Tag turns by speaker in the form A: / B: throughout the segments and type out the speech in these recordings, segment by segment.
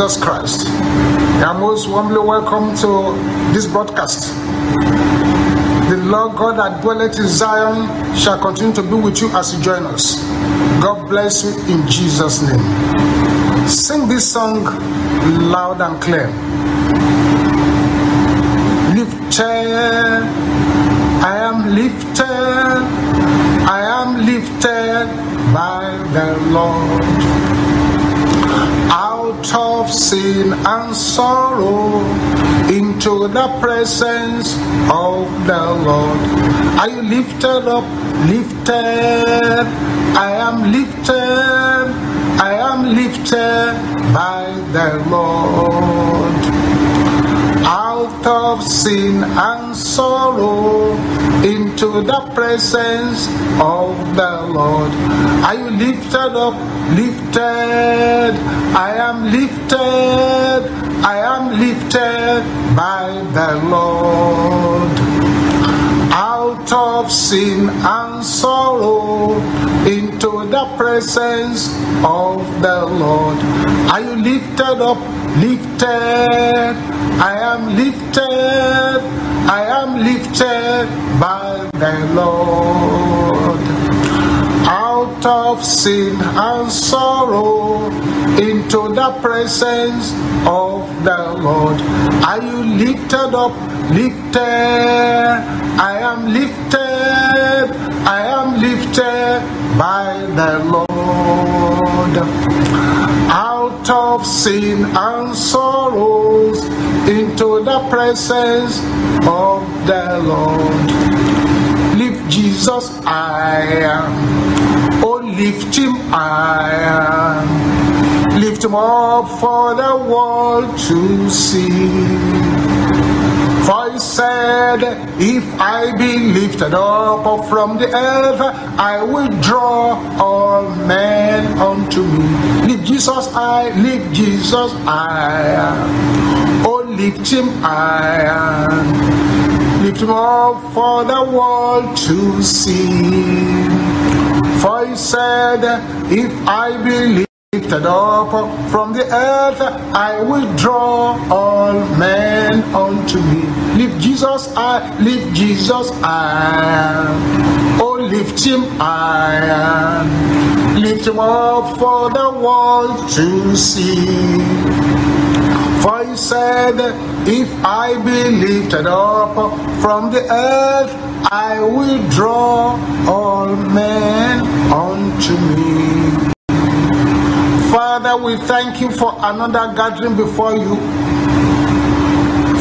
A: Jesus Christ. You are most warmly welcome to this broadcast. The Lord God that dwelleth in Zion shall continue to be with you as you join us. God bless you in Jesus' name. Sing this song loud and clear. Lifted, I am lifted, I am lifted by the Lord out of sin and sorrow into the presence of the Lord. Are you lifted up? Lifted. I am lifted. I am lifted by the Lord out of sin and sorrow into the presence of the Lord. Are you lifted up? Lifted. I am lifted. I am lifted by the Lord out of sin and sorrow into the presence of the Lord. Are you lifted up? Lifted. I am lifted. I am lifted by the Lord. Out of sin and sorrow into the presence of the Lord. Are you lifted up? Lifted. I am lifted. I am lifted by the Lord. Out of sin and sorrows into the presence of the Lord. Lift Jesus, I am. Oh, lift him, I am. Lift him up for the world to see. For he said, If I be lifted up from the earth, I will draw all men unto me. Lift Jesus, I lift Jesus, I Oh, lift him, I Lift him up for the world to see. For he said, If I be lifted up from the earth, I will draw all men unto me. Lift Jesus, I lift Jesus, I Oh, lift him, I Lift him up for the world to see. For he said, If I be lifted up from the earth, I will draw all men unto me. Father, we thank you for another gathering before you.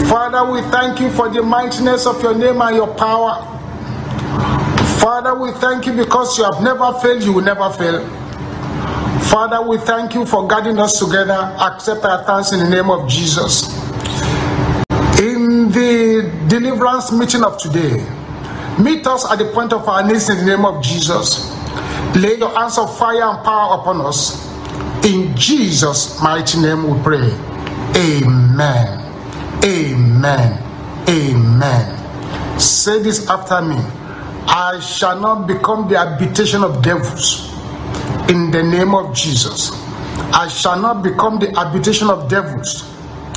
A: Father, we thank you for the mightiness of your name and your power. Father, we thank you because you have never failed, you will never fail. Father, we thank you for guiding us together. Accept our thanks in the name of Jesus. In the deliverance meeting of today, meet us at the point of our needs in the name of Jesus. Lay your hands of fire and power upon us in Jesus' mighty name we pray. Amen. Amen. Amen. Say this after me. I shall not become the habitation of devils. In the name of Jesus. I shall not become the habitation of devils.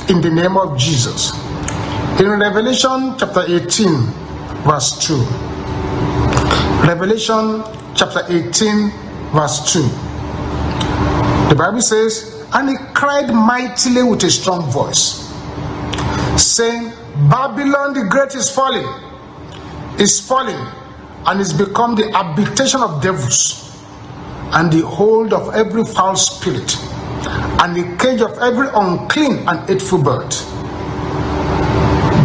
A: In the name of Jesus. In Revelation chapter 18, verse 2. Revelation chapter 18, verse 2. The Bible says, And he cried mightily with a strong voice, saying, Babylon the Great is falling, is falling, and is become the habitation of devils, and the hold of every foul spirit, and the cage of every unclean and hateful bird.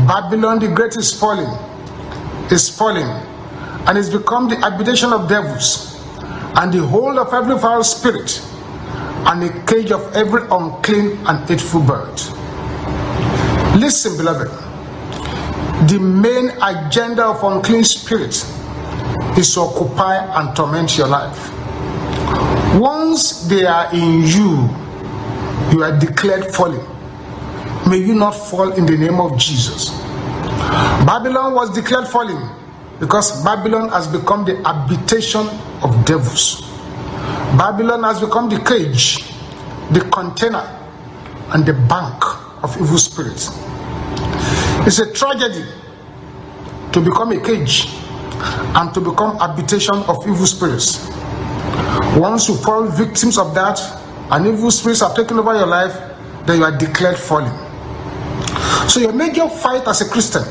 A: Babylon the Great is falling, is falling, and is become the habitation of devils, and the hold of every foul spirit and the cage of every unclean and hateful bird. Listen, beloved, the main agenda of unclean spirits is to occupy and torment your life. Once they are in you, you are declared fallen. May you not fall in the name of Jesus. Babylon was declared fallen because Babylon has become the habitation of devils. Babylon has become the cage, the container and the bank of evil spirits. It's a tragedy to become a cage and to become habitation of evil spirits. Once you fall victims of that and evil spirits have taken over your life, then you are declared fallen. So your major fight as a Christian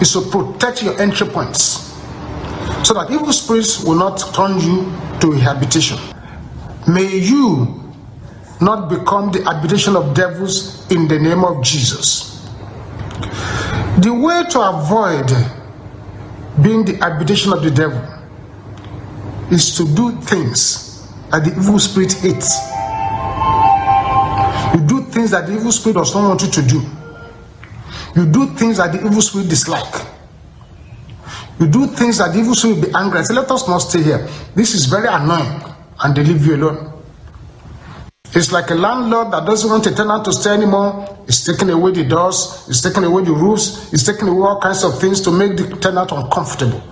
A: is to protect your entry points so that evil spirits will not turn you to a habitation. May you not become the habitation of devils in the name of Jesus. The way to avoid being the habitation of the devil is to do things that the evil spirit hates. You do things that the evil spirit does not want you to do. You do things that the evil spirit dislike. You do things that the evil spirit will be angry and say, Let us not stay here. This is very annoying. And they leave you alone. It's like a landlord that doesn't want a tenant to stay anymore. He's taking away the doors, he's taking away the roofs, he's taking away all kinds of things to make the tenant uncomfortable.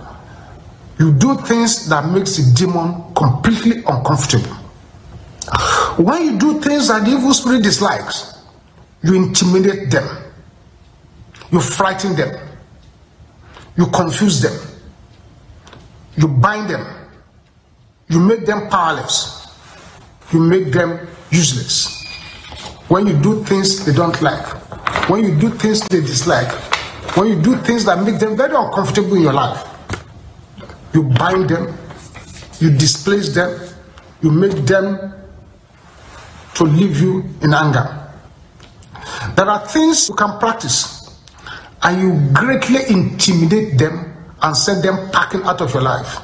A: You do things that makes the demon completely uncomfortable. When you do things that the evil spirit dislikes, you intimidate them, you frighten them, you confuse them, you bind them, you make them powerless, you make them useless. When you do things they don't like, when you do things they dislike, when you do things that make them very uncomfortable in your life, you bind them, you displace them, you make them to leave you in anger. There are things you can practice and you greatly intimidate them and send them packing out of your life.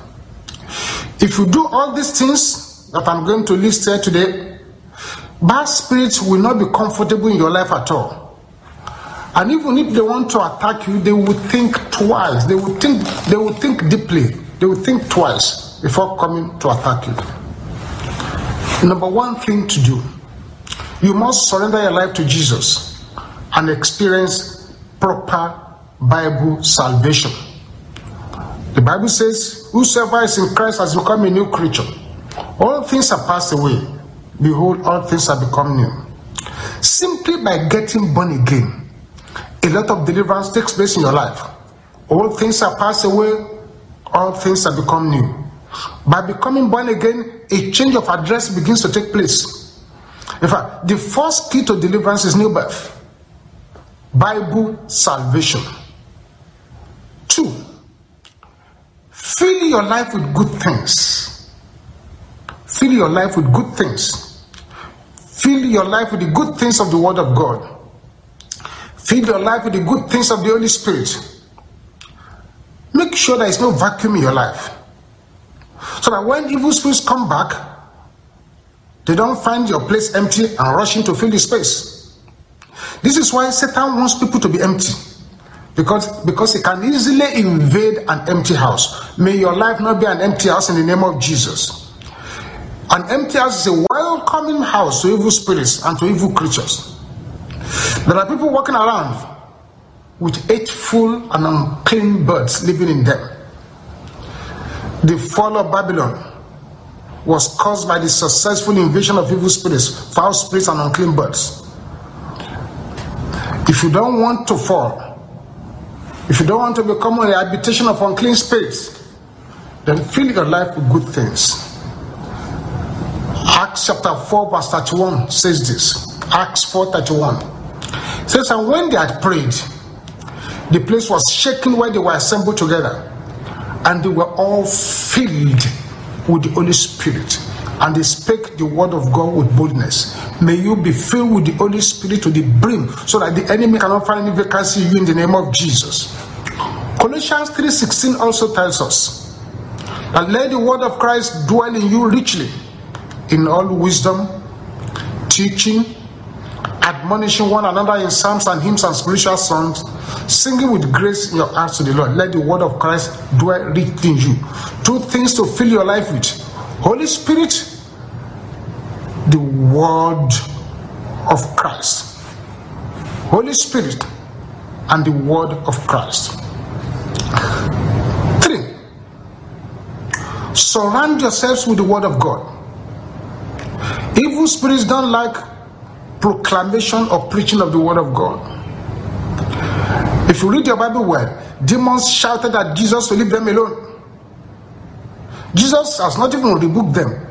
A: If you do all these things that I'm going to list here today, bad spirits will not be comfortable in your life at all. And even if they want to attack you, they will think twice. They will think they will think deeply. They will think twice before coming to attack you. Number one thing to do, you must surrender your life to Jesus and experience proper Bible salvation. The Bible says, Whosoever is in Christ has become a new creature. All things are passed away. Behold, all things have become new. Simply by getting born again, a lot of deliverance takes place in your life. All things are passed away, all things have become new. By becoming born again, a change of address begins to take place. In fact, the first key to deliverance is new birth. Bible salvation. Two, fill your life with good things. Fill your life with good things. Fill your life with the good things of the Word of God. Fill your life with the good things of the Holy Spirit. Sure there is no vacuum in your life. So that when evil spirits come back, they don't find your place empty and rushing to fill the space. This is why Satan wants people to be empty. Because, because he can easily invade an empty house. May your life not be an empty house in the name of Jesus. An empty house is a welcoming house to evil spirits and to evil creatures. There are people walking around with hateful and unclean birds living in them. The fall of Babylon was caused by the successful invasion of evil spirits, foul spirits, and unclean birds. If you don't want to fall, if you don't want to become a habitation of unclean spirits, then fill your life with good things. Acts chapter 4, verse 31 says this. Acts 4 31 says, And when they had prayed, the place was shaken where they were assembled together, and they were all filled with the Holy Spirit, and they spake the word of God with boldness. May you be filled with the Holy Spirit to the brim, so that the enemy cannot find any vacancy in you in the name of Jesus. Colossians 3:16 also tells us that let the word of Christ dwell in you richly, in all wisdom, teaching, admonishing one another in psalms and hymns and spiritual songs, singing with grace in your hearts to the Lord. Let the word of Christ dwell richly in you. Two things to fill your life with Holy Spirit, the word of Christ. Holy Spirit and the word of Christ. Three, surround yourselves with the word of God. Evil spirits don't like proclamation or preaching of the word of God. If you read your Bible well, demons shouted at Jesus to leave them alone. Jesus has not even rebuked them,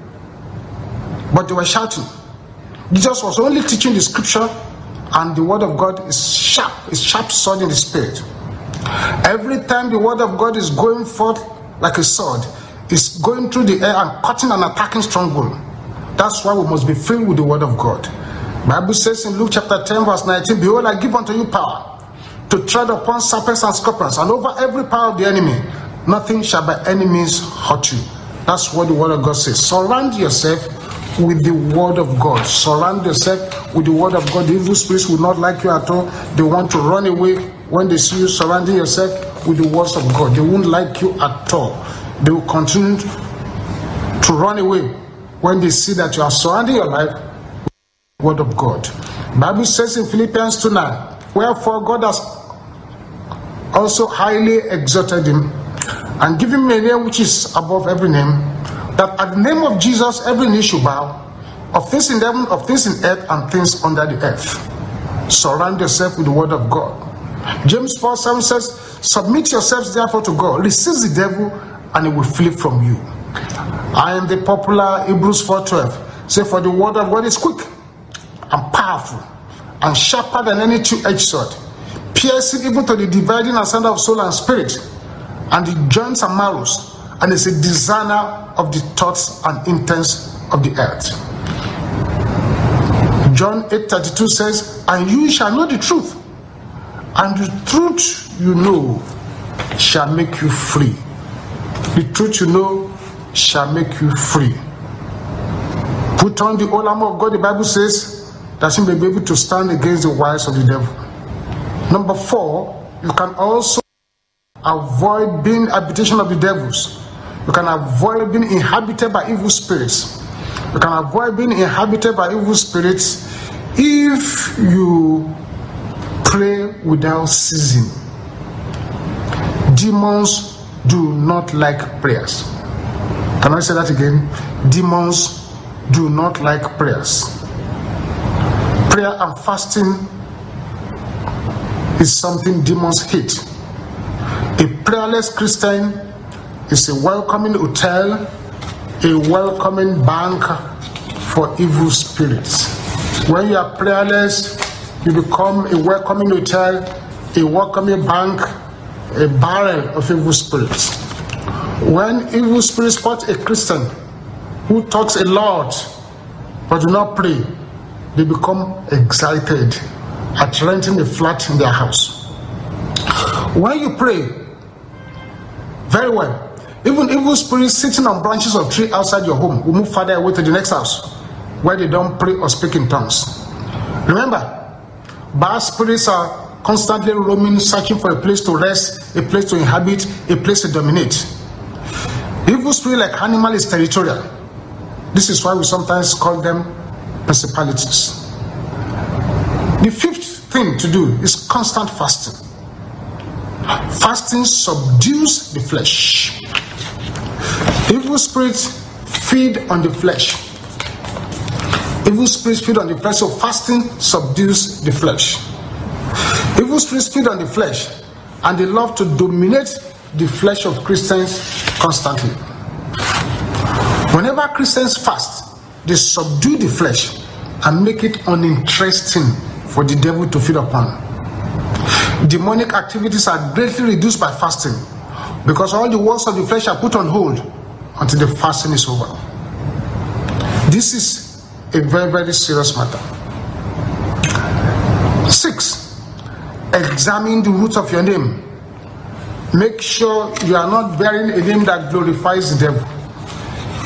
A: but they were shouting. Jesus was only teaching the scripture, and the word of God is sharp, is sharp sword in the spirit. Every time the word of God is going forth like a sword, it's going through the air and cutting and attacking stronghold. That's why we must be filled with the word of God. Bible says in Luke chapter 10, verse 19, Behold, I give unto you power to tread upon serpents and scorpions, and over every power of the enemy. Nothing shall by any means hurt you. That's what the word of God says. Surround yourself with the word of God. Surround yourself with the word of God. The evil spirits will not like you at all. They want to run away when they see you surrounding yourself with the words of God. They won't like you at all. They will continue to run away when they see that you are surrounding your life word of God. Bible says in Philippians 2 9, Wherefore God has also highly exalted him and given him a name which is above every name, that at the name of Jesus every knee should bow, of things in heaven, of things in earth, and things under the earth. Surround yourself with the word of God. James 4 7 says, Submit yourselves therefore to God, resist the devil, and he will flee from you. I am the popular Hebrews 4 12 say, For the word of God is quick powerful and sharper than any two-edged sword, piercing even to the dividing asunder of soul and spirit, and the joints and marrows, and is a designer of the thoughts and intents of the earth. John 8:32 says, And you shall know the truth, and the truth you know shall make you free. The truth you know shall make you free. Put on the whole armor of God, the Bible says, that you may be able to stand against the wiles of the devil. Number four, you can also avoid being habitation of the devils. You can avoid being inhabited by evil spirits. You can avoid being inhabited by evil spirits if you pray without ceasing. Demons do not like prayers. Can I say that again? Demons do not like prayers. Prayer and fasting is something demons hate. A prayerless Christian is a welcoming hotel, a welcoming bank for evil spirits. When you are prayerless, you become a welcoming hotel, a welcoming bank, a barrel of evil spirits. When evil spirits spot a Christian who talks a lot but do not pray, they become excited at renting a flat in their house. When you pray, very well, even evil spirits sitting on branches of tree outside your home will move further away to the next house where they don't pray or speak in tongues. Remember, bad spirits are constantly roaming, searching for a place to rest, a place to inhabit, a place to dominate. Evil spirit like animal is territorial. This is why we sometimes call them principalities. The fifth thing to do is constant fasting. Fasting subdues the flesh. Evil spirits feed on the flesh. Evil spirits feed on the flesh, so fasting subdues the flesh. Evil spirits feed on the flesh, and they love to dominate the flesh of Christians constantly. Whenever Christians fast, they subdue the flesh and make it uninteresting for the devil to feed upon. Demonic activities are greatly reduced by fasting because all the works of the flesh are put on hold until the fasting is over. This is a very, very serious matter. Six, examine the root of your name. Make sure you are not bearing a name that glorifies the devil.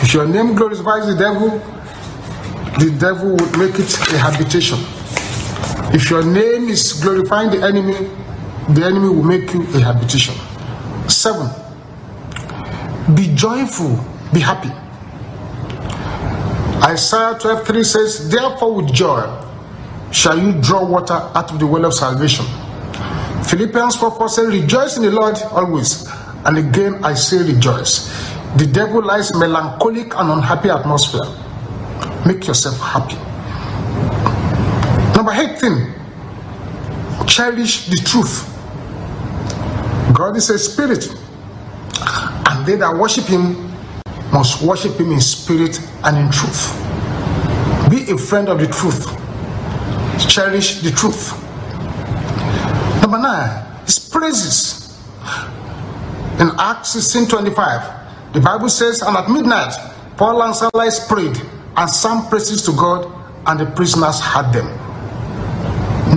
A: If your name glorifies the devil, the devil will make it a habitation. If your name is glorifying the enemy, the enemy will make you a habitation. Seven, be joyful, be happy. Isaiah 12 3 says, Therefore, with joy shall you draw water out of the well of salvation. Philippians 4 4 says, Rejoice in the Lord always. And again, I say rejoice. The devil lies melancholic and unhappy atmosphere. Make yourself happy. Number 18, cherish the truth. God is a spirit, and they that worship him must worship him in spirit and in truth. Be a friend of the truth. Cherish the truth. Number nine is praises. In Acts 16 25, the Bible says, And at midnight, Paul and Silas prayed and sang praises to God, and the prisoners had them.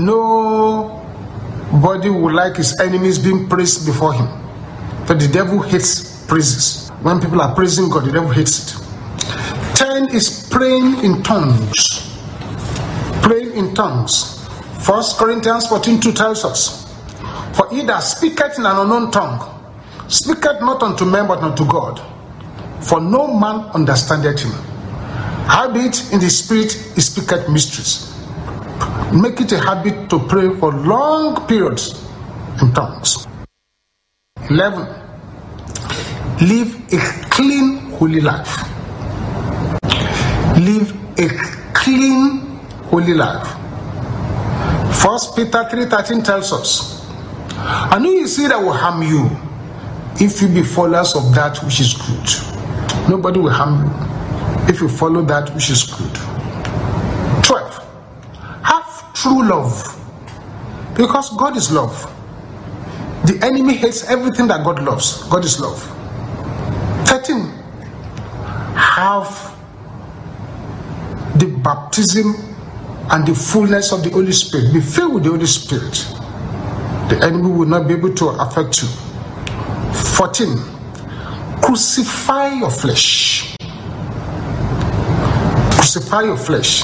A: Nobody would like his enemies being praised before him. But the devil hates praises. When people are praising God, the devil hates it. 10 is praying in tongues. Praying in tongues. First Corinthians 14 2 tells us, For he that speaketh in an unknown tongue speaketh not unto men but unto God, for no man understandeth him. Howbeit in the spirit is speaketh mysteries. Make it a habit to pray for long periods in tongues. 11. Live a clean, holy life. Live a clean, holy life. First Peter 3:13 tells us, I know you see that will harm you if you be followers of that which is good. Nobody will harm you if you follow that which is good. 12 true love. Because God is love. The enemy hates everything that God loves. God is love. 13. Have the baptism and the fullness of the Holy Spirit. Be filled with the Holy Spirit. The enemy will not be able to affect you. 14. Crucify your flesh. Crucify your flesh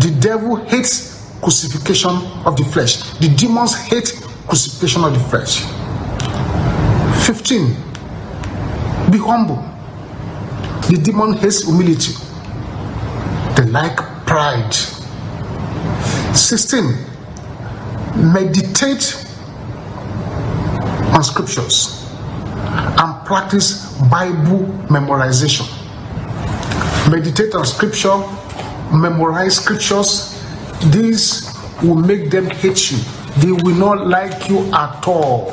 A: the devil hates crucifixion of the flesh. The demons hate crucifixion of the flesh. 15. Be humble. The demon hates humility. They like pride. 16. Meditate on scriptures and practice Bible memorization. Meditate on scripture memorize scriptures, this will make them hate you. They will not like you at all.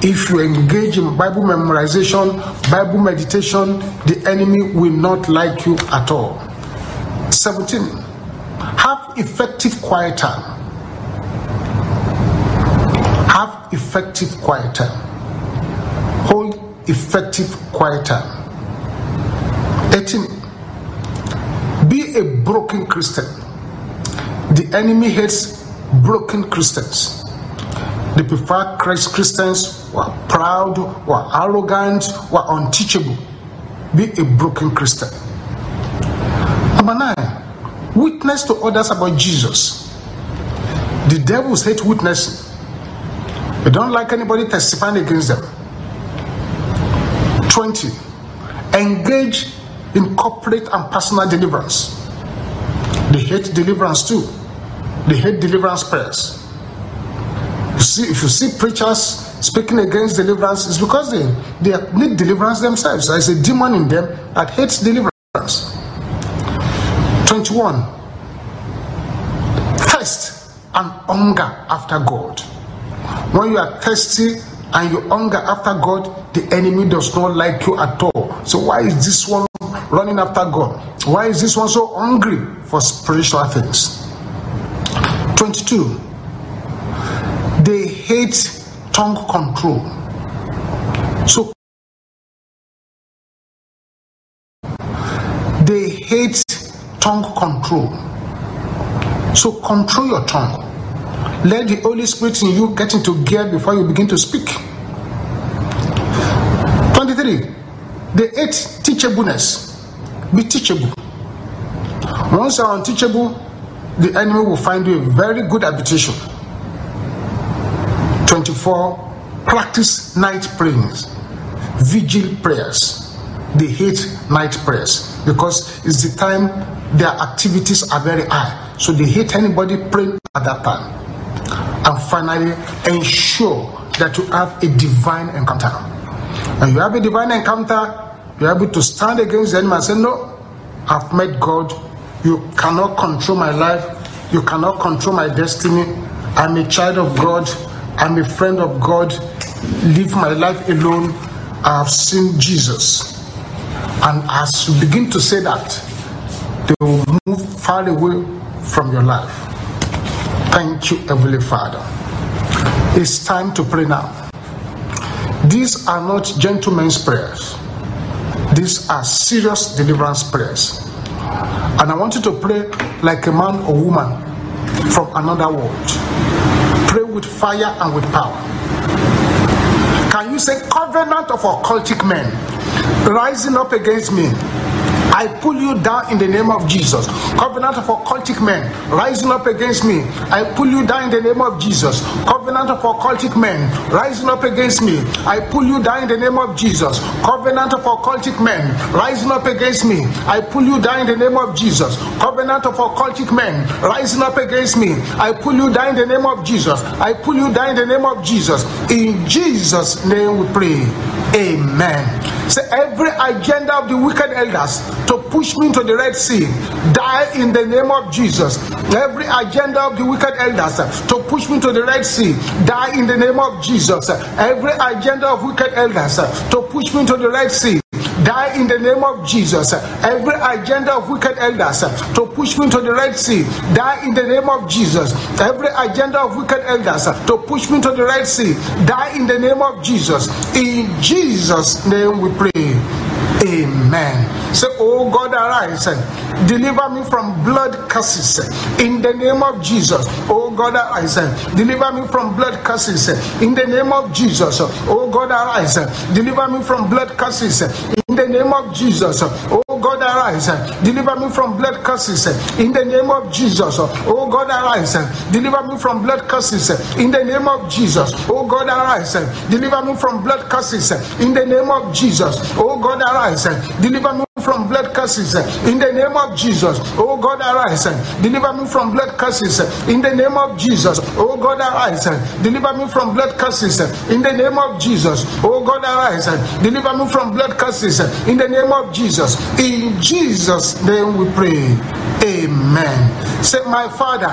A: If you engage in Bible memorization, Bible meditation, the enemy will not like you at all. 17. Have effective quiet time. Have effective quiet time. Hold effective quiet time. 18 be a broken Christian. The enemy hates broken Christians. They prefer Christ Christians who are proud, who are arrogant, who are unteachable. Be a broken Christian. Number nine, witness to others about Jesus. The devils hate witnessing. They don't like anybody testifying against them. 20. Engage in corporate and personal deliverance. They hate deliverance too. They hate deliverance prayers. You see, if you see preachers speaking against deliverance, it's because they, they need deliverance themselves. There's a demon in them that hates deliverance. 21. Thirst and hunger after God. When you are thirsty and you hunger after God, the enemy does not like you at all. So why is this one running after God? Why is this one so hungry for spiritual things? 22. They hate tongue control. So they hate tongue control. So control your tongue. Let the Holy Spirit in you get into gear before you begin to speak. 23. They hate teachableness. Be teachable. Once you are unteachable, the enemy will find you a very good habitation. 24. Practice night prayers, vigil prayers. They hate night prayers because it's the time their activities are very high. So they hate anybody praying at that time. And finally, ensure that you have a divine encounter. And you have a divine encounter, you're able to stand against the enemy and say, No, I've met God. You cannot control my life. You cannot control my destiny. I'm a child of God. I'm a friend of God. Live my life alone. I have seen Jesus. And as you begin to say that, they will move far away from your life. Thank you, Heavenly Father. It's time to pray now. These are not gentlemen's prayers, these are serious deliverance prayers. And I want you to pray like a man or woman from another world. Pray with fire and with power. Can you say, Covenant of occultic men rising up against me? I pull you down in the name of Jesus. Covenant of occultic men rising up against me. I pull you down in the name of Jesus. Covenant of occultic men rising up against me. I pull you down in the name of Jesus. Covenant of occultic men rising up against me. I pull you down in the name of Jesus. Covenant of occultic men rising up against me. I pull you down in the name of Jesus. I pull you down in the name of Jesus. In Jesus' name we pray. Amen. Say every agenda of the wicked elders to push me into the Red Sea, die in the name of Jesus. Every agenda of the wicked elders to push me into the Red Sea, die in the name of Jesus. Every agenda of wicked elders to push me into the Red Sea, die in the name of Jesus. Every agenda of wicked elders to push me into the Red Sea, die in the name of Jesus. Every agenda of wicked elders to push me into the Red Sea, die in the name of Jesus. In Jesus' name we pray. Amen. Say, Oh God, arise. Deliver me from blood curses in the name of Jesus. Oh God, arise. Deliver me from blood curses in the name of Jesus. Oh God, arise. Deliver me from blood curses the name of Jesus. Oh God, arise. Deliver me from blood curses in the name of Jesus. Oh God, arise. Deliver me from blood curses in the name of Jesus. Oh God, arise. Deliver me from blood curses in the name of Jesus. Oh God, arise. Deliver me from blood curses eh, in the name of Jesus. Oh God, arise. Eh, deliver me from blood curses eh, in the name of Jesus. Oh God, arise. Deliver me from blood curses in the name of Jesus. Oh God, arise. Deliver me from blood curses in the name of Jesus. In Jesus' name we pray. Amen. Say, My Father,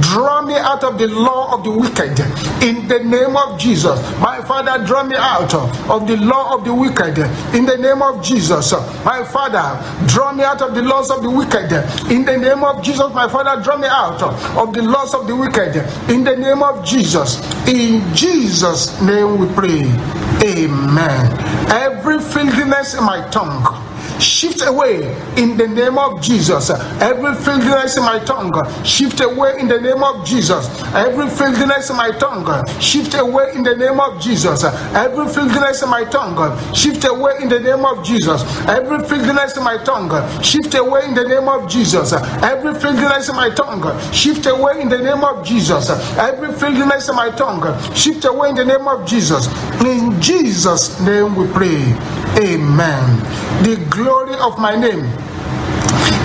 A: draw me out of the law of the wicked in the name of Jesus. My Father, draw me out of the law of the wicked in the name of Jesus. My Father, draw me out of the laws of the wicked in the name of Jesus. My Father, draw me out of the laws of the wicked in the name of Jesus. In Jesus' name we pray. Amen. Every filthiness in my tongue shift away in the name of Jesus. Every filthiness in my tongue, shift away in the name of Jesus. Every filthiness in my tongue, shift away in the name of Jesus. Every filthiness in my tongue, shift away in the name of Jesus. Every filthiness in my tongue, shift away in the name of Jesus. Every filthiness in my tongue, shift away in the name of Jesus. Every filthiness in my tongue, shift away in the name of Jesus. In Jesus' name we pray. Amen. The glory of my name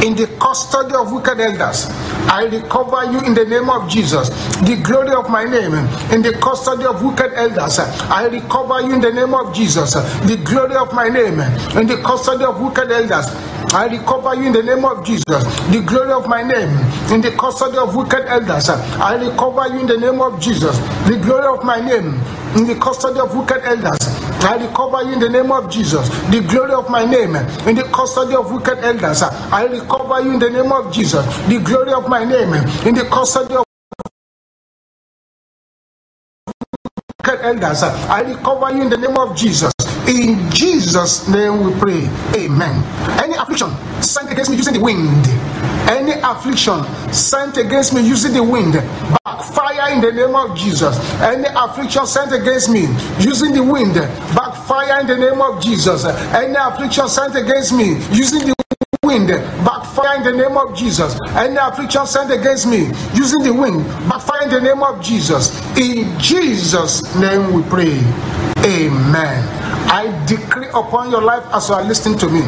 A: in the custody of wicked elders. I recover you in the name of Jesus. The glory of my name in the custody of wicked elders. I recover you in the name of Jesus. The glory of my name in the custody of wicked elders. I recover you in the name of Jesus. The glory of my name in the custody of wicked elders. I recover you in the name of Jesus. The glory of my name in the custody of wicked elders. I recover you in the name of Jesus. The glory of my name eh, in the custody of wicked elders. Eh, I recover you in the name of Jesus. The glory of my name eh, in the custody of wicked elders. I recover you in the name of Jesus. In Jesus' name we pray. Amen. Any affliction sent against me using the wind, any affliction sent against me using the wind, backfire in the name of Jesus. Any affliction sent against me using the wind, backfire in the name of Jesus. Any affliction sent against me using the wind backfire in the name of Jesus. Any affliction sent against me using the wind backfire in the name of Jesus. In Jesus' name we pray. Amen. I decree upon your life as you are listening to me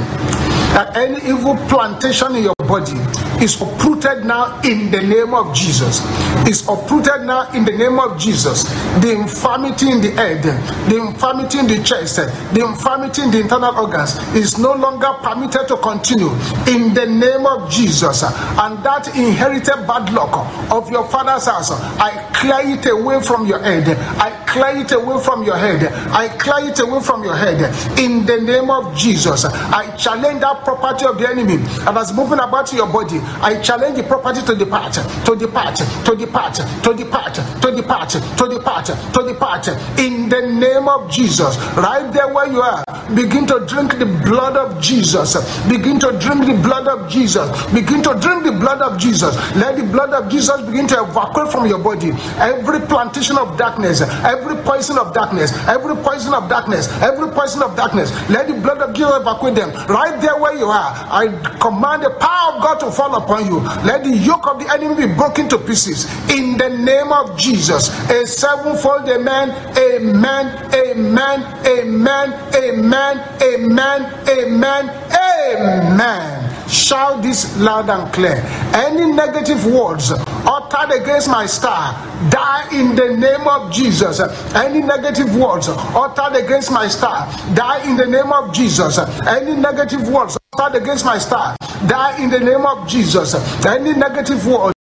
A: that any evil plantation in your body is uprooted now in the name of Jesus. Is uprooted now in the name of Jesus. The infirmity in the head, the infirmity in the chest, the infirmity in the internal organs is no longer permitted to continue in the name of Jesus. And that inherited bad luck of your father's house, I clear it away from your head. I clear it away from your head. I clear it away from your head. In the name of Jesus, I challenge that property of the enemy that is moving about your body. I challenge the property to depart, to depart, to depart, to depart, to depart, to depart, to depart. In the name of Jesus, right there where you are, begin to drink the blood of Jesus. Begin to drink the blood of Jesus. Begin to drink the blood of Jesus. Let the blood of Jesus begin to evacuate from your body every plantation of darkness, every poison of darkness, every poison of darkness, every poison of darkness. Let the blood of Jesus evacuate them. Right there where you are, I command the power of God to fall upon you. Let the yoke of the enemy be broken to pieces. In the name of Jesus, a sevenfold amen, amen, amen, amen, amen, amen, amen, amen. Shout this loud and clear. Any negative words uttered against my star, die in the name of Jesus. Any negative words uttered against my star, die in the name of Jesus. Any negative words uttered against my star, die in the name of Jesus. Any negative words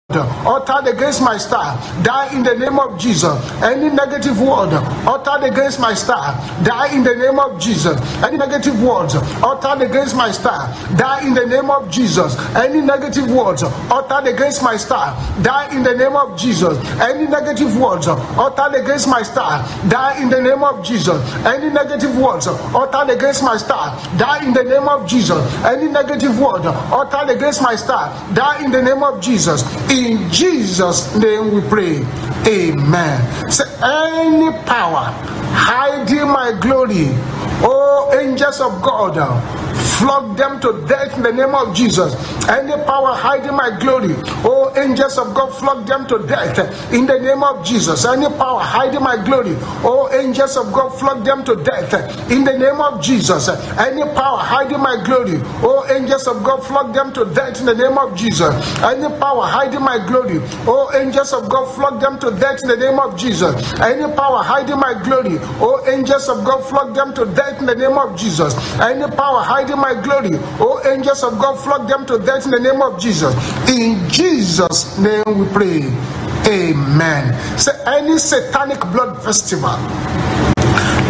A: uttered against my star, die in the name of Jesus. Any negative word uttered against my star, die in the name of Jesus. Any negative words uttered against my star, die in the name of Jesus. Any negative words uttered against my star, die in the name of Jesus. Any negative words uttered against my star, die in the name of Jesus. Any negative words uttered against my star, die in the name of Jesus. Any negative word uttered against my star, die in the name of Jesus. In Jesus' name we pray. Amen. Say, any power hiding my glory, oh angels of God, flog them to death in the name of Jesus. Any power hiding my glory, oh angels of God, flog them to death in the name of Jesus. Any power hiding my glory, oh angels of God, flog them to death in the name of Jesus. Any power hiding my glory, oh angels of God, flog them to death in the name of Jesus. Any power hiding my glory, oh angels of God, flog them to death in the name of Jesus. Any power hiding my glory, oh angels of God, flog them to death in the name of Jesus. Any power hiding my glory, oh angels of God, flock them to death in the name of Jesus. In Jesus' name we pray. Amen. Say any satanic blood festival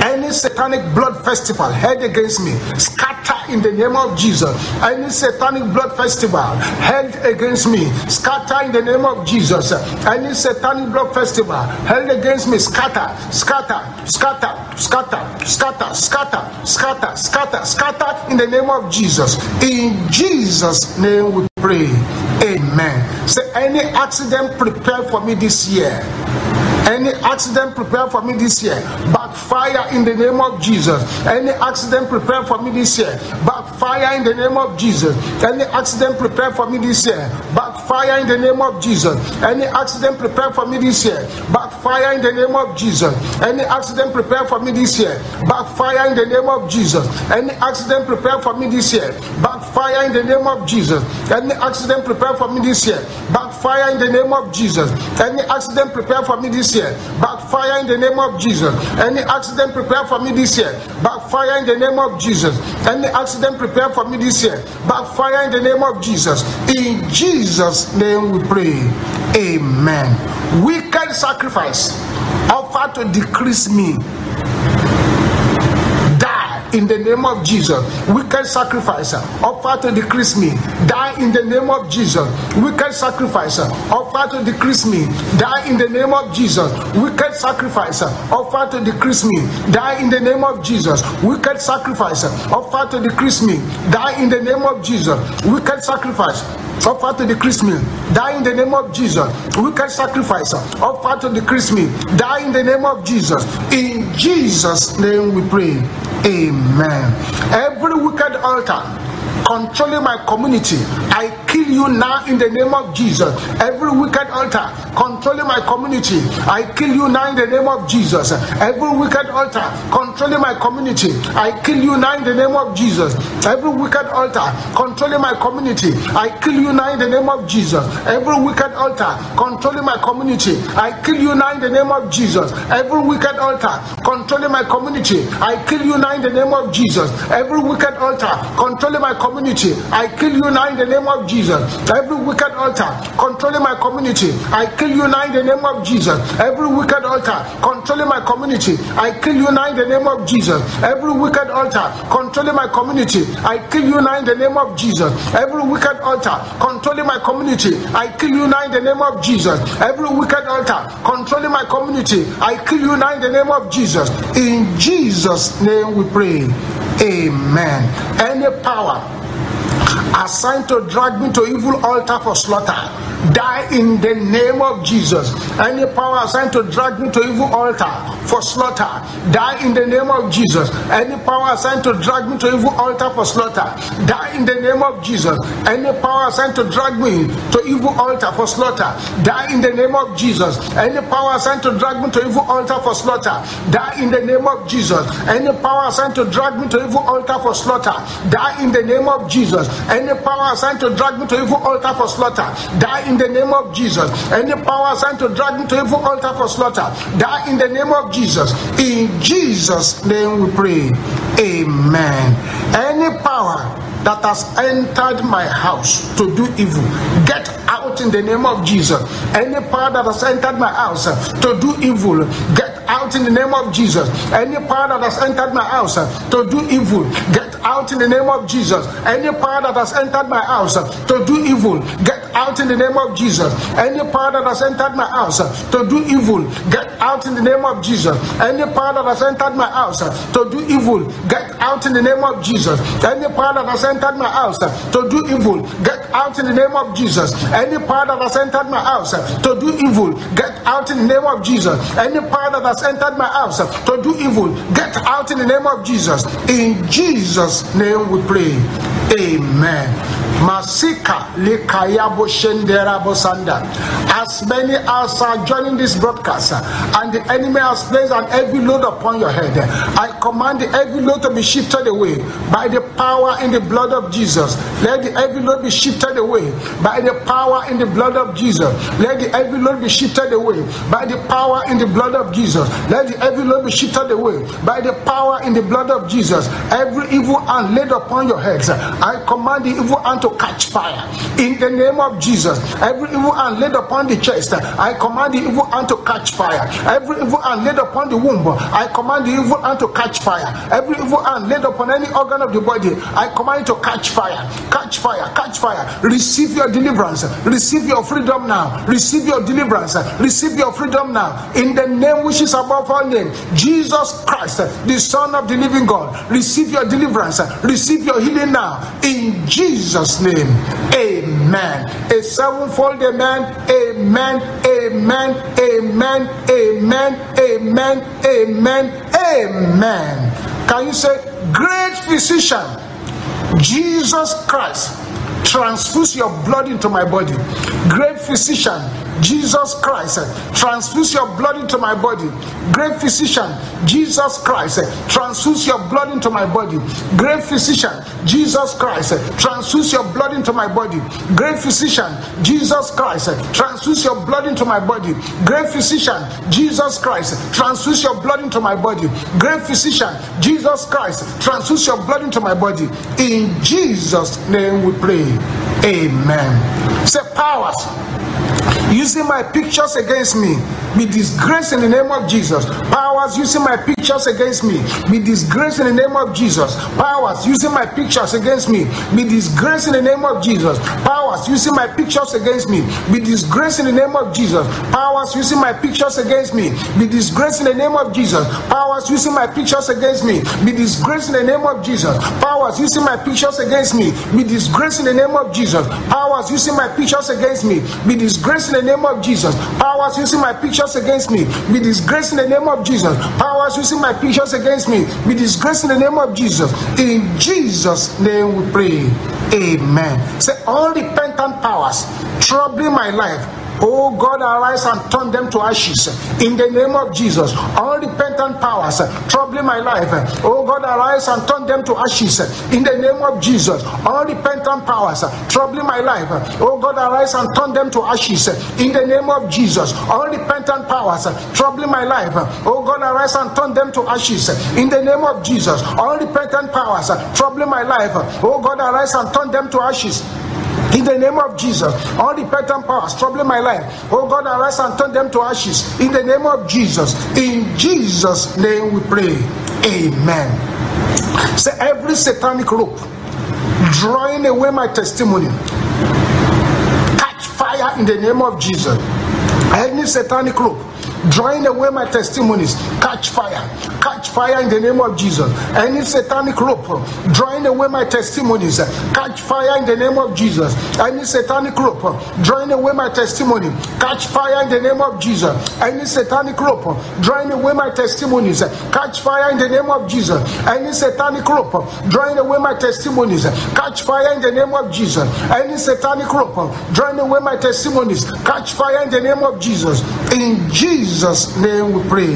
A: any satanic blood festival held against me, scatter in the name of Jesus. Any satanic blood festival held against me, scatter in the name of Jesus. Any satanic blood festival held against me, scatter, scatter, scatter, scatter, scatter, scatter, scatter, scatter, scatter in the name of Jesus. In Jesus' name we pray. Amen. Say any accident prepared for me this year any accident prepared for me this year, backfire in the name of Jesus. Any accident prepared for me this year, backfire in the name of Jesus. Any accident prepared for me this year, backfire in the name of Jesus. Any accident prepared for me this year, backfire in the name of Jesus. Any accident prepared for me this year, backfire in the name of Jesus. Any accident prepared for me this year, backfire in the name of Jesus. Any accident prepared for me this year, backfire in the name of Jesus. Any accident prepared for me this year year, backfire in the name of Jesus. Any accident prepared for me this year, backfire in the name of Jesus. Any accident prepared for me this year, backfire in the name of Jesus. In Jesus' name we pray. Amen. Wicked sacrifice offered to decrease me in the name of Jesus. Wicked sacrifice offer to decrease me. Die in the name of Jesus. Wicked sacrifice offer to decrease me. Die in the name of Jesus. Wicked sacrifice offer to decrease me. Die in the name of Jesus. Wicked sacrifice offer to decrease me. Die in the name of Jesus. Wicked sacrifice offer to decrease me. Die in the name of Jesus. Wicked sacrifice offer to decrease me. Die in the name of Jesus. In Jesus' name we pray. Amen. Every wicked altar controlling my community, I you now in the name of Jesus. Every wicked altar controlling my community, I kill you now in the name of Jesus. Every wicked altar controlling my community, I kill you now in the name of Jesus. Every wicked altar controlling my community, I kill you now in the name of Jesus. Every wicked altar controlling my community, I kill you now in the name of Jesus. Every wicked altar controlling my community, I kill you now in the name of Jesus. Every wicked altar controlling my community, I kill you now in the name of Jesus. Every wicked altar controlling my community, I kill you now in the name of Jesus. Every wicked altar controlling my community, I kill you now in the name of Jesus. Every wicked altar controlling my community, I kill you now in the name of Jesus. Every wicked altar controlling my community, I kill you now in the name of Jesus. Every wicked altar controlling my community, I kill you now in the name of Jesus. In Jesus' name we pray. Amen. Any power assigned to drag me to evil altar for slaughter die in the name of Jesus. Any power assigned to drag me to evil altar for slaughter, die in the name of Jesus. Any power assigned to drag me to evil altar for slaughter, die in the name of Jesus. Any power assigned to drag me to evil altar for slaughter, die in the name of Jesus. Any power assigned to drag me to evil altar for slaughter, die in the name of Jesus. Any power assigned to drag me to evil altar for slaughter, die in the name of Jesus. Any power assigned to drag me to evil altar for slaughter, die in the name of Jesus. Any power assigned to drag me to evil altar for slaughter, die in the name of Jesus. In Jesus' name we pray. Amen. Any power that has entered my house to do evil, get out in the name of Jesus. Any power that has entered my house to do evil, get out in the name of Jesus. Any power that has entered my house to do evil, get out in the name of Jesus. Any power that has entered my house uh, to do evil, get out in the name of Jesus. Any power that has entered my house uh, to do evil, get out in the name of Jesus. Any power that has entered my house uh, to do evil, get out in the name of Jesus. Any power that has entered my house to do evil, get out in the name of Jesus. Any power that has entered my house to do evil, get out in the name of Jesus. Any power that has entered my house to do evil, get out in the name of Jesus. In Jesus' name we pray. Amen. Masika lekayabo shenderabo sanda. As many as are joining this broadcast, and the enemy has placed an heavy load upon your head, I command the heavy load to be shifted away by the power in the blood of Jesus. Let the heavy load be shifted away by the power in the blood of Jesus. Let the heavy load be shifted away by the power in the blood of Jesus. Let the heavy load be shifted away by the power in the blood of Jesus. Every evil hand laid upon your heads, I command the evil hand to catch fire in the name of Jesus. Every evil hand laid upon the chest, I command the evil hand to catch fire. Every evil hand laid upon the womb, I command the evil hand to catch fire. Every evil hand laid upon any organ of the body, I command it to catch fire. Catch fire, catch fire. Receive your deliverance. Receive your freedom now. Receive your deliverance. Receive your freedom now. In the name which is above all name, Jesus Christ, the Son of the living God. Receive your deliverance. Receive your healing now. In Jesus' name. Amen. A sevenfold amen. Amen. Amen. Amen. Amen. Amen. Amen. Amen. Can you say, Great physician, Jesus Christ, transfuse your blood into my body. Great physician, Jesus Christ, transfuse your blood into my body. Great physician, Jesus Christ, transfuse your blood into my body. Great physician, Jesus Christ, transfuse your blood into my body. Great physician, Jesus Christ, transfuse your blood into my body. Great physician, Jesus Christ, transfuse your blood into my body. Great physician, Jesus Christ, transfuse your blood into my body. In Jesus' name we pray. Amen. Say powers using my pictures against me be disgraced in the name of Jesus. Powers using my pictures against me be disgraced in the name of Jesus. Powers using my pictures against me be disgraced in the name of Jesus. Powers using my pictures against me be disgraced in the name of Jesus. Powers using my pictures against me be disgraced in the name of Jesus. Powers using my pictures against me be disgraced in the name of Jesus. Powers using my pictures against me be disgraced in the name of Jesus. Powers using my pictures against me be disgraced in the name of Jesus. Powers using my pictures against me be disgraced in the name of Jesus. Powers using my pictures against me be disgraced in the name of Jesus. In Jesus' name we pray. Amen. Say, all repentant powers troubling my life Oh God, arise and turn them to ashes in the name of Jesus. Unrepentant powers troubling my life. Oh God, arise and turn them to ashes in the name of Jesus. Unrepentant powers troubling my life. Oh God, arise and turn them to ashes in the name of Jesus. Unrepentant powers troubling my life. Oh God, arise and turn them to ashes in the name of Jesus. Unrepentant powers troubling my life. Oh God, arise and turn them to ashes in the name of Jesus, all the pattern powers troubling my life, oh God, arise and turn them to ashes. In the name of Jesus, in Jesus' name we pray. Amen. Say every satanic rope drawing away my testimony, catch fire in the name of Jesus. Any satanic rope drawing away my testimonies, catch fire, catch fire in the name of Jesus. Any satanic rope drawing away my testimonies, catch fire in the name of Jesus. Any satanic rope drawing away my testimony, catch fire in the name of Jesus. Any satanic rope drawing away my testimonies, catch fire in the name of Jesus. Any satanic rope drawing away my testimonies, catch fire in the name of Jesus. Any satanic rope drawing away my testimonies, catch fire in the name of Jesus. In Jesus' name we pray.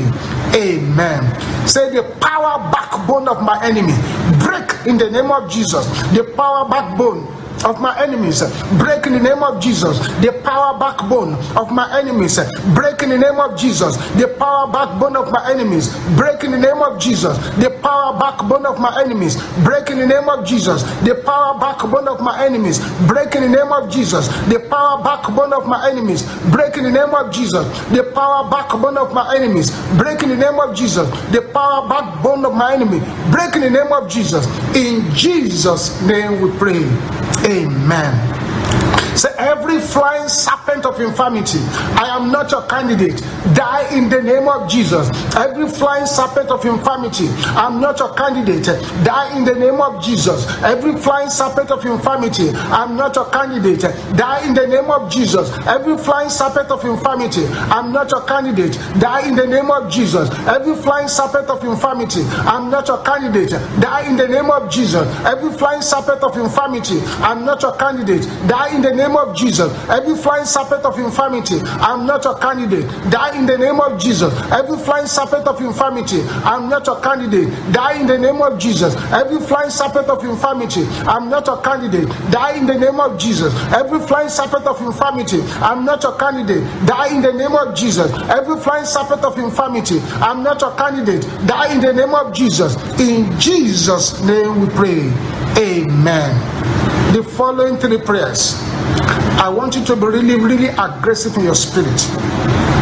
A: Amen. Say the power backbone of my enemy break in the name of Jesus. The power backbone of my enemies break in the name of Jesus. The power backbone of my enemies break in the name of Jesus. The power backbone of my enemies break in the name of Jesus. The power backbone of my enemies break in the name of Jesus. The power backbone of my enemies break in the name of Jesus. The power backbone of my enemies break in the name of Jesus. The power backbone of my enemies break in the name of Jesus. The power backbone of my enemy break in the name of Jesus. In Jesus' name we pray. Amen. Say, every flying serpent of infirmity, I am not your candidate. Die in the name of Jesus. Every flying serpent of infirmity, I am not your candidate. Die in the name of Jesus. Every flying serpent of infirmity, I am not your candidate. Die in the name of Jesus. Every flying serpent of infirmity, I am not your candidate. Die in the name of Jesus. Every flying serpent of infirmity, I am not your candidate. Die in the name of Jesus. Every flying serpent of infirmity, I am not your candidate. Die in the name of Jesus. Every flying serpent of infirmity, I'm not a candidate. Die in the name of Jesus. Every flying serpent of infirmity, I'm not a candidate. Die in the name of Jesus. Every flying serpent of infirmity, I'm not a candidate. Die in the name of Jesus. Every flying serpent of infirmity, I'm not a candidate. Die in the name of Jesus. Every flying serpent of infirmity, I'm not a candidate. Die in the name of Jesus. In Jesus' name we pray. Amen. The following three prayers I want you to be really, really aggressive in your spirit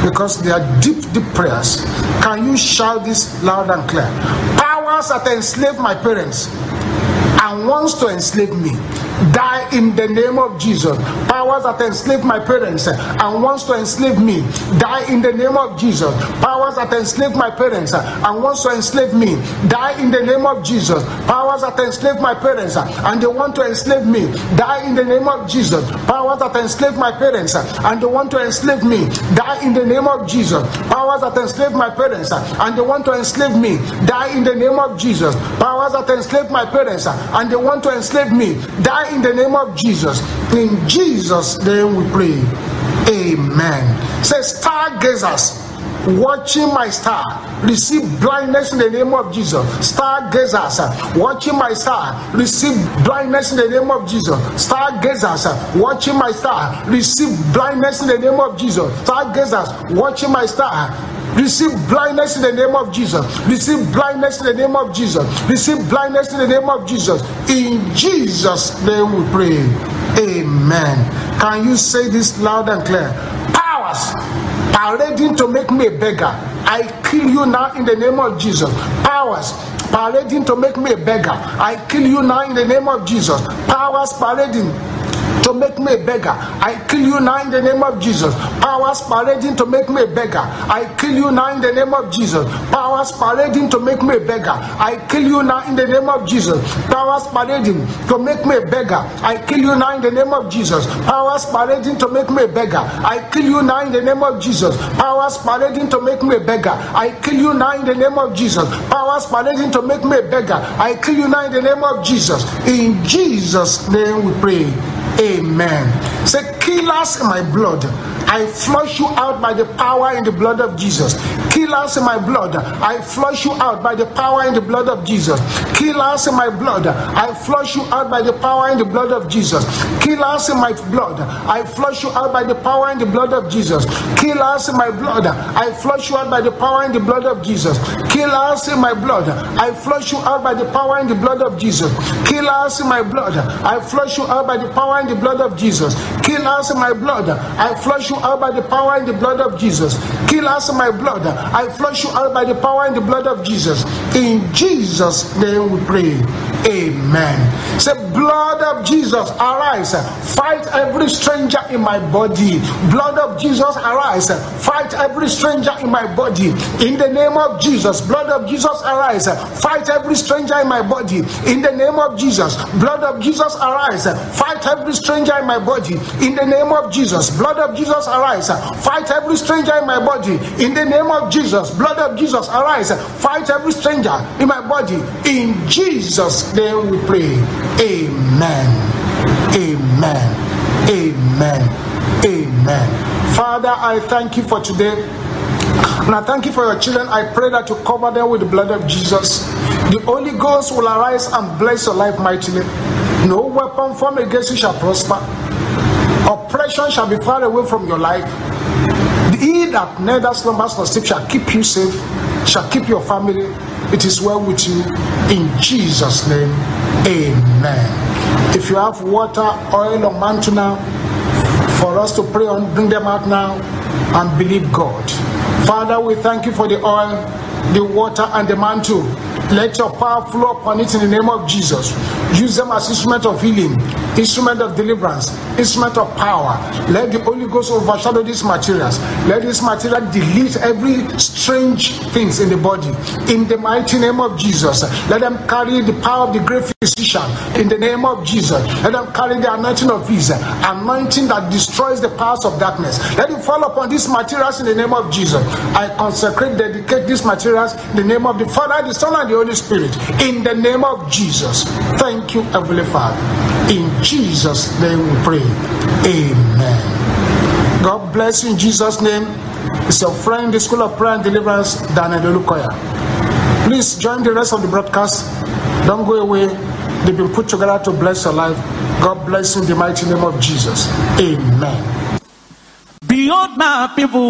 A: because they are deep, deep prayers. Can you shout this loud and clear? Powers that enslave my parents and wants to enslave me die in the name of Jesus. Powers that enslave my parents and wants to enslave me, die in the name of Jesus. Powers that enslave my parents and wants to enslave me, die in the name of Jesus. Powers that enslave my parents and they want to enslave me, die in the name of Jesus. Powers that enslave my parents and they want to enslave me, die in the name of Jesus. Powers that enslave my parents and they want to enslave me, die in the name of Jesus. Powers that enslave my parents and they want to enslave me, die in the name of Jesus. In Jesus' name we pray. Amen. Say, stargazers watching my star receive blindness in the name of Jesus. Stargazers watching my star receive blindness in the name of Jesus. Stargazers watching my star receive blindness in the name of Jesus. Stargazers watching my star receive blindness in the name of Jesus. Receive blindness in the name of Jesus. Receive blindness in the name of Jesus. In Jesus' name we pray. Amen. Can you say this loud and clear? Powers parading to make me a beggar. I kill you now in the name of Jesus. Powers parading to make me a beggar. I kill you now in the name of Jesus. Powers parading to make me a beggar. I kill you now in the name of Jesus. Powers parading to make me a beggar. I kill you now in the name of Jesus. Powers parading to make me a beggar. I kill you now in the name of Jesus. Powers parading to make me a beggar. I kill you now in the name of Jesus. Powers parading to make me a beggar. I kill you now in the name of Jesus. Powers parading to make me a beggar. I kill you now in the name of Jesus. Powers parading to make me a beggar. I kill you now in the name of Jesus. In Jesus' name we pray. Amen. Say, killers in my blood. I flush you out by the power in the blood of Jesus. Killers in my blood. I flush you out by the power in the blood of Jesus. Killers in my blood. I flush you out by the power in the blood of Jesus. Killers in my blood. I flush you out by the power in the blood of Jesus. Killers in my blood. I flush you out by the power in the blood of Jesus. Killers in my blood. I flush you out by the power in the blood of Jesus. Killers in my blood. I flush you out by the power in the blood of Jesus. Killers in my blood. I flush you out by the power and the blood of Jesus. Kill us, my blood. I flush you out by the power and the blood of Jesus. In Jesus' name we pray. Amen. Say, blood of Jesus, arise. Fight every stranger in my body. Blood of Jesus, arise. Fight every stranger in my body. In the name of Jesus, blood of Jesus, arise. Fight every stranger in my body. In the name of Jesus, blood of Jesus, arise. Fight every stranger in my body. In the name of Jesus, blood of Jesus, arise. Fight every stranger in my body. In the name of Jesus, blood of Jesus, arise. Fight every stranger in my body. In Jesus' name we pray. Amen. Amen. Amen. Amen. Father, I thank you for today. And I thank you for your children. I pray that you cover them with the blood of Jesus. The Holy Ghost will arise and bless your life mightily. No weapon formed against you shall prosper. Oppression shall be far away from your life. The he that neither slumbers nor sleep shall keep you safe, shall keep your family. It is well with you. In Jesus' name, amen. If you have water, oil, or mantle for us to pray on, bring them out now and believe God. Father, we thank you for the oil, the water, and the mantle. Let your power flow upon it in the name of Jesus. Use them as instrument of healing, instrument of deliverance, instrument of power. Let the Holy Ghost overshadow these materials. Let this material delete every strange things in the body. In the mighty name of Jesus, let them carry the power of the great physician. In the name of Jesus, let them carry the anointing of His anointing that destroys the powers of darkness. Let it fall upon these materials in the name of Jesus. I consecrate, dedicate these materials in the name of the Father, the Son, and the Holy Spirit. In the name of Jesus. Thank you, Heavenly Father. In Jesus' name we pray. Amen. God bless you in Jesus' name. It's your friend, the School of Prayer and Deliverance, Daniel Olukoya. Please join the rest of the broadcast. Don't go away. They've been put together to bless your life. God bless you in the mighty name of Jesus. Amen.
B: Behold, my people.